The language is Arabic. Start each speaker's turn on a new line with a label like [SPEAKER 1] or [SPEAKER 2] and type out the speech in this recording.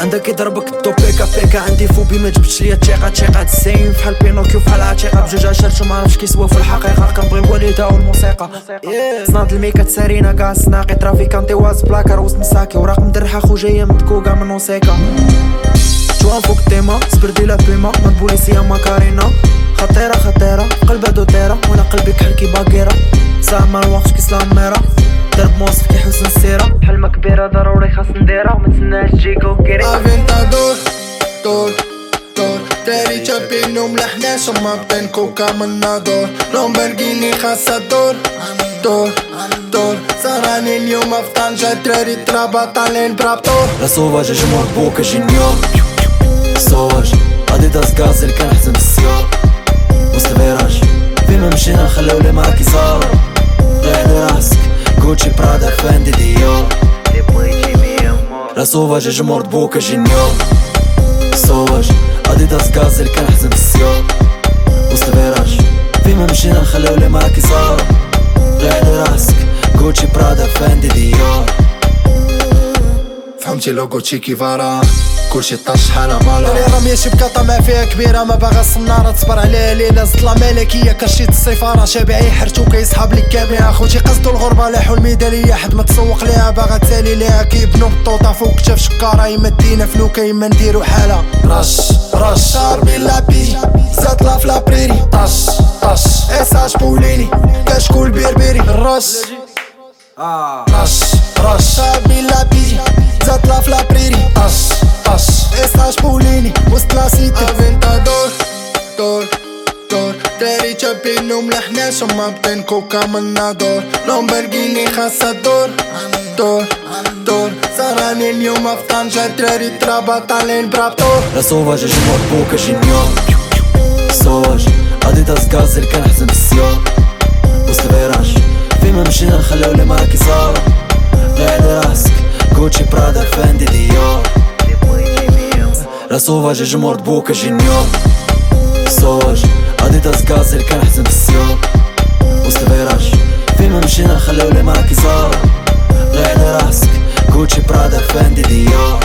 [SPEAKER 1] عندك يضربك الطوبيكا فيكا عندي فوبي ما جبتش ليا الثقه الثقه تسايم فحال بينوكيو بحال عتيقة بجوج عشرت وما عرفتش كيسوا في الحقيقة. كنبغي الوالدة والموسيقى صناد الميكا تسارينا كاع سناقي ترافي كانتيواز بلاكر وسط مساكي. وراقم درحة خو جاية مدكوكه من نوسيكا جوان فوق تيما سبردي لا بيما ما البوليسيه ما ماكارينا. خطيرة خطيرة. قلبها دوتيرة. وأنا قلبي كحل كي باكيره ساعه ما الوقت كيسلام ميرة. درب موصف كي حسن السيرة حلمة كبيرة ضروري خاص نديرها ومتسناش تجيكو كيري.
[SPEAKER 2] Aventador, dor, dor داري جابين وملحنا ثم بين كوكا منادور لومبرجيني خاصة دور. دور دور. سراني اليوم في طنجة دراري ترابا طالعين برابطور
[SPEAKER 1] لا سوفاج جمهور بوكا جينيور سوفاج أديداس غاز اللي كان حزن بالسيار وسط الفيراج فين ما مشينا نخليو لي معاكي صار. ريح راسك جوتشي برادا فاندي ديور لا سوفاج جمهور بوكا جينيور سوفاج اديداس غاز اللي كان حزن بالسيار وسط الفيراج فين ما مشينا نخليو لي معاكي صار ريح راسك جوتشي برادا فاندي ديور
[SPEAKER 2] فهمتي لوغو تشيكي فارا كلشي طاش حالة مالا. راني رامية شبكة طمع فيها كبيرة ما باغا الصنارة تصبر عليها. ليلة زطلة ملكية كرشيت السيفارة شابعي حرتو كيسحاب لك كاميرا خوتي قصدو الغربة لاحو الميدالية حد ما تسوق ليها باغا تسالي ليها كيبنو بالطوطة فوق كتاف شكارة. يما دينا فلوكة يما نديرو حالة. رش رش. شاربي لابي زاد لا فلابريري طش طش. إساج بوليني كشكول بيربيري. رش. رش سيتي افنتادور دور دور داري جابين وملحنا ثم بين كوكا منادور لومبرجيني خاصة دور دور دور سراني اليوم في طنجة دراري ترابا طالعين برابطور
[SPEAKER 1] لا سوفاج جمهور بوكا جينيور سوفاج اديداس غاز اللي كان حزن بالسيار وسط الفيراج فين ما مشينا نخليو لي معاكي صار ريح راسك جوتشي برادا ديور لا سوفاج جمهور بوكا جينيور اديداس غاز اللي كان حزن بالسيار وسط الفيراج فين ما مشينا نخليو لي معاكي صار ريح راسك جوتشي برادا فاندي ديور